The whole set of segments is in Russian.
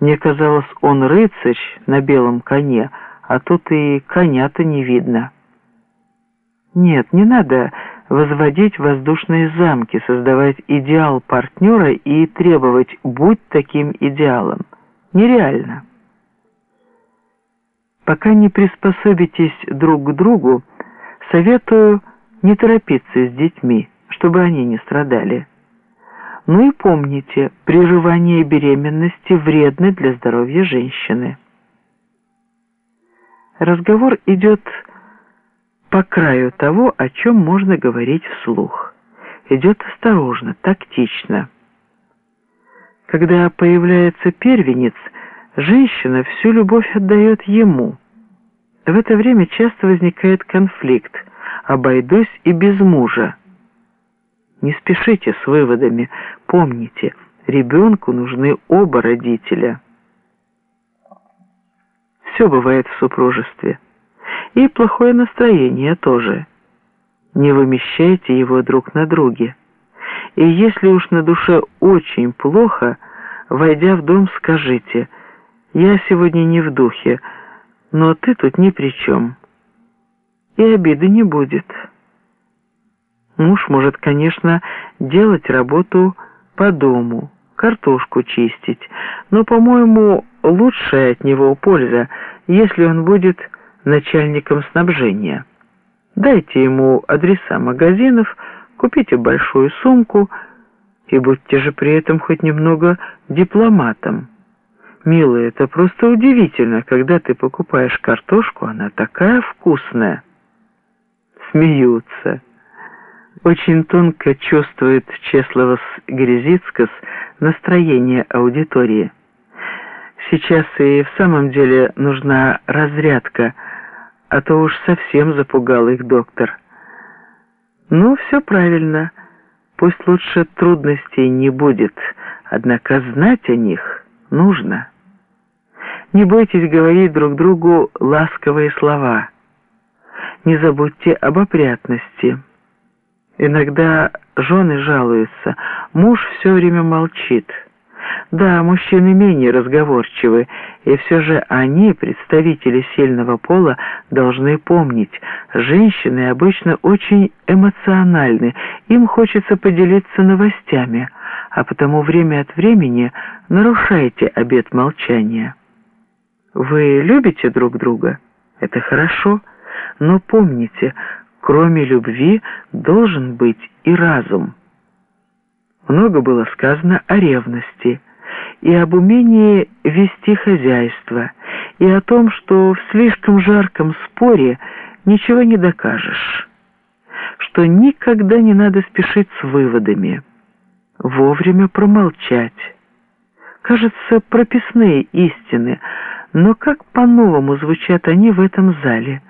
Мне казалось, он рыцарь на белом коне, а тут и коня-то не видно. Нет, не надо возводить воздушные замки, создавать идеал партнера и требовать «будь таким идеалом». Нереально. Пока не приспособитесь друг к другу, советую не торопиться с детьми, чтобы они не страдали. Ну и помните, прерывание беременности вредно для здоровья женщины. Разговор идет по краю того, о чем можно говорить вслух. Идет осторожно, тактично. Когда появляется первенец, женщина всю любовь отдает ему. В это время часто возникает конфликт «обойдусь и без мужа». Не спешите с выводами. Помните, ребенку нужны оба родителя. Все бывает в супружестве. И плохое настроение тоже. Не вымещайте его друг на друге. И если уж на душе очень плохо, войдя в дом, скажите «Я сегодня не в духе, но ты тут ни при чем». И обиды не будет. Муж может, конечно, делать работу по дому, картошку чистить, но, по-моему, лучшая от него польза, если он будет начальником снабжения. Дайте ему адреса магазинов, купите большую сумку и будьте же при этом хоть немного дипломатом. Милый, это просто удивительно, когда ты покупаешь картошку, она такая вкусная. Смеются. Очень тонко чувствует Чесловос Грязицкас настроение аудитории. Сейчас и в самом деле нужна разрядка, а то уж совсем запугал их доктор. Ну, все правильно. Пусть лучше трудностей не будет, однако знать о них нужно. Не бойтесь говорить друг другу ласковые слова. Не забудьте об опрятности. Иногда жены жалуются, муж все время молчит. Да, мужчины менее разговорчивы, и все же они, представители сильного пола, должны помнить, женщины обычно очень эмоциональны, им хочется поделиться новостями, а потому время от времени нарушайте обет молчания. Вы любите друг друга? Это хорошо, но помните, кроме любви должен быть и разум. Много было сказано о ревности и об умении вести хозяйство, и о том, что в слишком жарком споре ничего не докажешь, что никогда не надо спешить с выводами, вовремя промолчать. Кажется, прописные истины, но как по-новому звучат они в этом зале –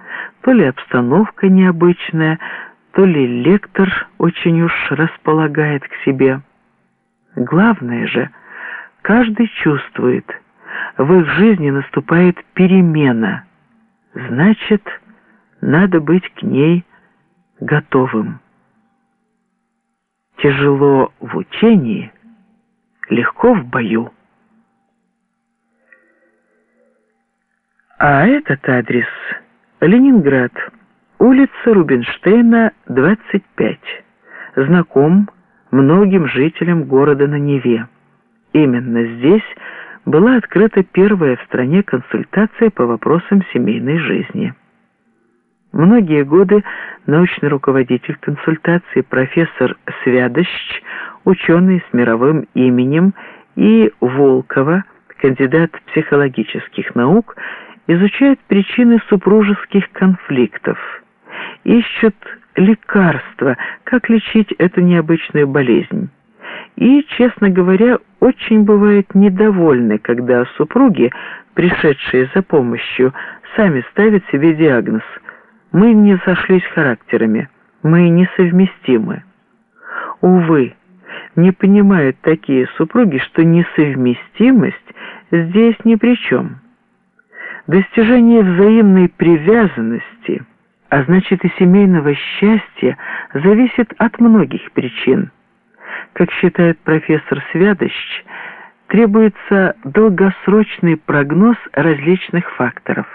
то ли обстановка необычная, то ли лектор очень уж располагает к себе. Главное же, каждый чувствует, в их жизни наступает перемена. Значит, надо быть к ней готовым. Тяжело в учении, легко в бою. А этот адрес – Ленинград. Улица Рубинштейна, 25. Знаком многим жителям города на Неве. Именно здесь была открыта первая в стране консультация по вопросам семейной жизни. Многие годы научный руководитель консультации профессор Свядощ, ученый с мировым именем, и Волкова, кандидат психологических наук, изучают причины супружеских конфликтов, ищут лекарства, как лечить эту необычную болезнь. И, честно говоря, очень бывают недовольны, когда супруги, пришедшие за помощью, сами ставят себе диагноз «Мы не сошлись характерами, мы несовместимы». Увы, не понимают такие супруги, что несовместимость здесь ни при чем. Достижение взаимной привязанности, а значит и семейного счастья, зависит от многих причин. Как считает профессор Свядощ, требуется долгосрочный прогноз различных факторов.